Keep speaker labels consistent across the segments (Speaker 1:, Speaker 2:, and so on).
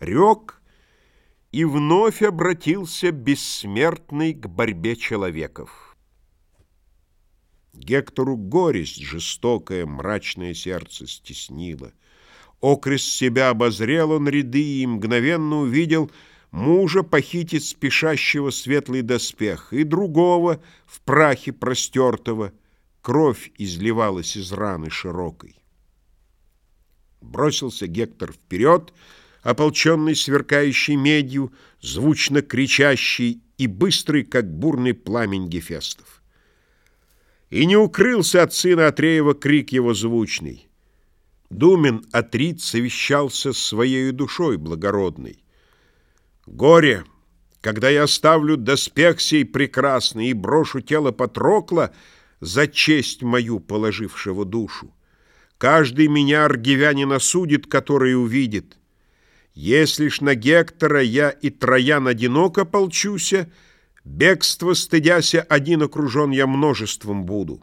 Speaker 1: рек, и вновь обратился бессмертный к борьбе человеков. Гектору горесть жестокое, мрачное сердце стеснило. Окрест себя обозрел он ряды и мгновенно увидел мужа похитить спешащего светлый доспех и другого в прахе простертого. Кровь изливалась из раны широкой. Бросился Гектор вперед, ополченный сверкающей медью, звучно кричащий и быстрый, как бурный пламень Гефестов. И не укрылся от сына Атреева крик его звучный. Думен Атрит совещался своей душой благородной. «Горе, когда я оставлю доспех сей прекрасный и брошу тело Патрокла за честь мою положившего душу. Каждый меня аргивянин осудит, который увидит. Если ж на Гектора я и Троян одиноко полчуся, бегство стыдяся один окружен я множеством буду».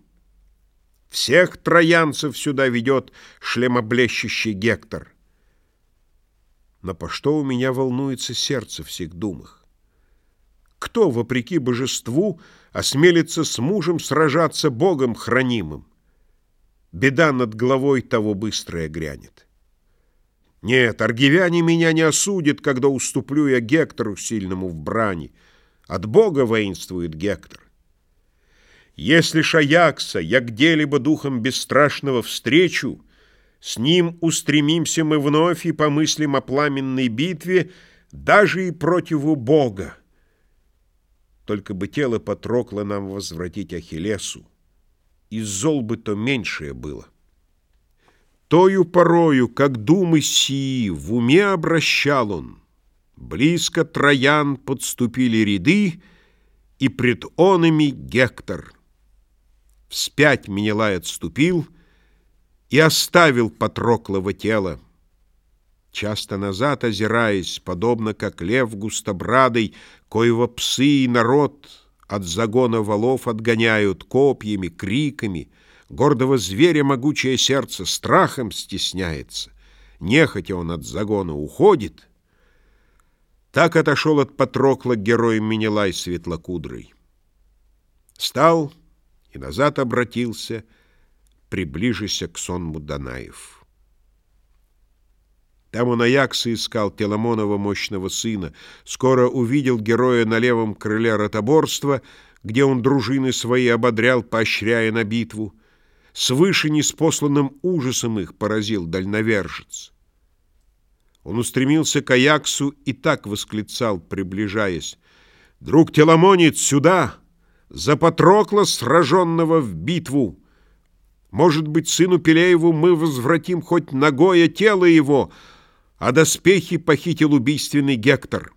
Speaker 1: Всех троянцев сюда ведет шлемоблещущий Гектор. Но по что у меня волнуется сердце в сих думах? Кто, вопреки божеству, осмелится с мужем сражаться Богом хранимым? Беда над головой того быстрая грянет. Нет, аргивяне меня не осудят, когда уступлю я Гектору сильному в брани. От Бога воинствует Гектор. Если Шаякса я где-либо духом бесстрашного встречу, с ним устремимся мы вновь и помыслим о пламенной битве даже и противу Бога. Только бы тело Патрокла нам возвратить Ахиллесу, и зол бы то меньшее было. Тою порою, как думы сии, в уме обращал он. Близко троян подступили ряды, и пред онами Гектор — Вспять Менелай отступил и оставил Патроклово тело. Часто назад озираясь, подобно как лев густобрадый, коего псы и народ от загона валов отгоняют копьями, криками, гордого зверя могучее сердце страхом стесняется, нехотя он от загона уходит. Так отошел от Патрокла герой Менелай светлокудрый. Стал и назад обратился, приближися к сонму Данаев. Там он Аякса искал Теламонова мощного сына, скоро увидел героя на левом крыле ротоборства, где он дружины свои ободрял, поощряя на битву. Свыше неспосланным ужасом их поразил дальновержец. Он устремился к Аяксу и так восклицал, приближаясь, «Друг Теламонец, сюда!» за Патрокла, сраженного в битву. Может быть, сыну Пелееву мы возвратим хоть ногое тело его, а доспехи похитил убийственный Гектор.